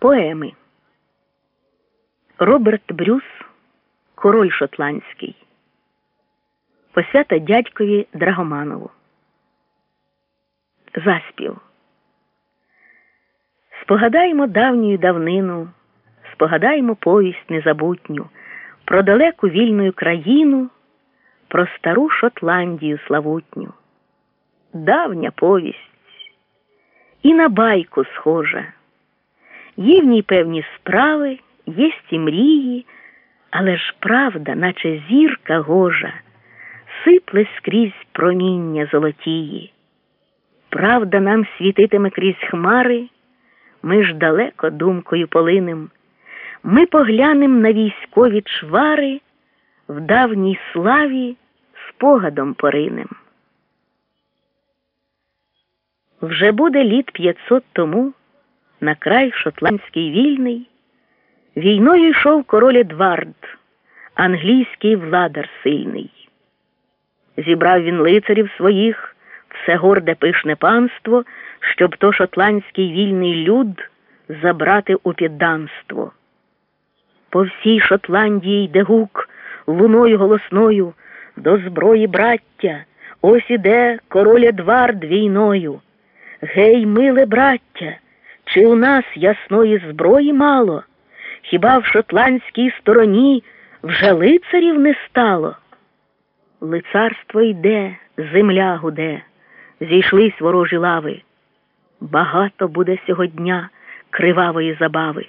Поеми Роберт Брюс, Король Шотландський. Посвята дядькові Драгоманову. Заспів. Спогадаємо давню давнину, спогадаємо повість незабутню про далеку вільну країну, про стару Шотландію славутню. Давня повість і на байку схожа. Є в ній певні справи, єсть і мрії, але ж правда, наче зірка гожа, сипле скрізь проміння золотії. Правда нам світитиме крізь хмари, ми ж далеко думкою полинем. Ми поглянем на військові чвари, в давній славі спогадом поринем. Вже буде літ п'ятсот тому на край шотландський вільний, війною йшов король Едвард, англійський владар сильний. Зібрав він лицарів своїх, все горде пишне панство, щоб то шотландський вільний люд забрати у підданство. По всій Шотландії йде гук луною голосною до зброї браття, ось іде король Едвард війною. Гей, миле браття, чи у нас ясної зброї мало? Хіба в шотландській стороні вже лицарів не стало? Лицарство йде, земля гуде, зійшлись ворожі лави. Багато буде сьогодня кривавої забави.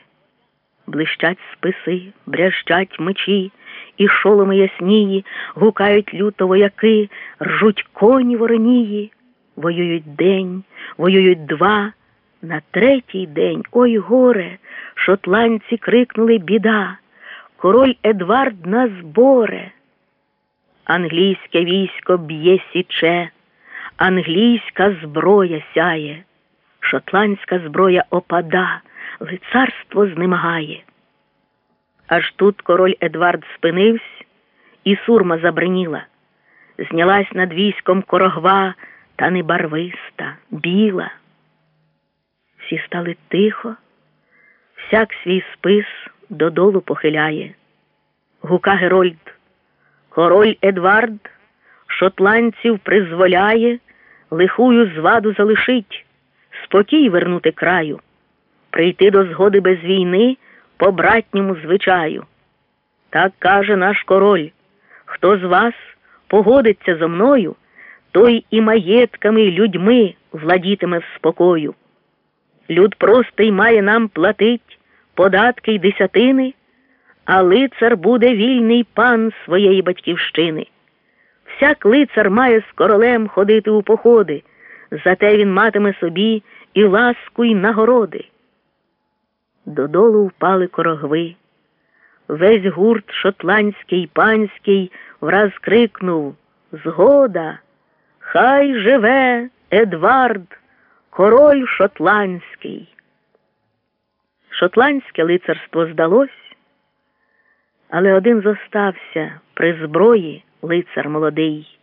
Блищать списи, брящать мечі, і шоломи яснії, гукають люто вояки, ржуть коні воронії, воюють день, воюють два. На третій день, ой горе, шотландці крикнули біда, король Едвард на зборе. Англійське військо б'є січе, англійська зброя сяє, шотландська зброя опада, лицарство знемагає. Аж тут король Едвард спинився, і сурма забриніла, знялась над військом корогва та не барвиста, біла. Всі стали тихо, всяк свій спис додолу похиляє. Гука Герольд, король Едвард, шотландців призволяє, лихую зваду залишить, спокій вернути краю, прийти до згоди без війни по братньому звичаю. Так каже наш король, хто з вас погодиться зо мною, той і маєтками, і людьми владітиме в спокою. Люд простий має нам платить податки й десятини, а лицар буде вільний пан своєї батьківщини. Всяк лицар має з королем ходити у походи, зате він матиме собі і ласку, і нагороди. Додолу впали корогви. Весь гурт шотландський панський враз крикнув Згода, хай живе Едвард король шотландський. Шотландське лицарство здалось, але один зостався при зброї лицар молодий.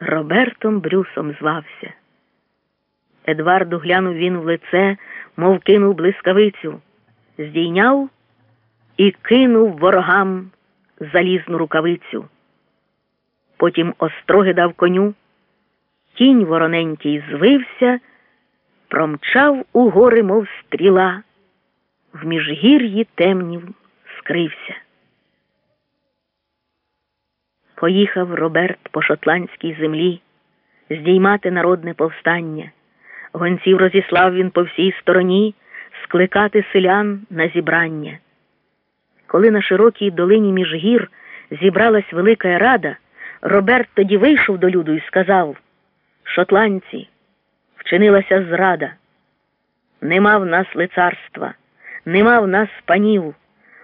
Робертом Брюсом звався. Едварду глянув він в лице, мов кинув блискавицю, здійняв і кинув ворогам залізну рукавицю. Потім остроги дав коню, кінь вороненький звився промчав у гори, мов стріла, в міжгір'ї темнів скрився. Поїхав Роберт по шотландській землі здіймати народне повстання. Гонців розіслав він по всій стороні скликати селян на зібрання. Коли на широкій долині міжгір зібралась велика рада, Роберт тоді вийшов до люду і сказав Шотландці вчинилася зрада. Нема в нас лицарства, нема в нас панів,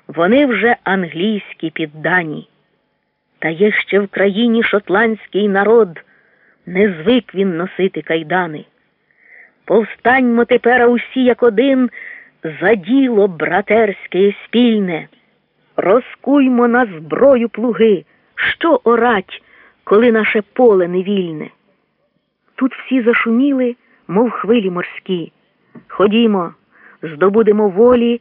вони вже англійські піддані. Та є ще в країні шотландський народ, не звик він носити кайдани. Повстаньмо тепер усі, як один, за діло братерське спільне, розкуймо на зброю плуги, що орать, коли наше поле невільне. Тут всі зашуміли мов хвилі морські. Ходімо, здобудемо волі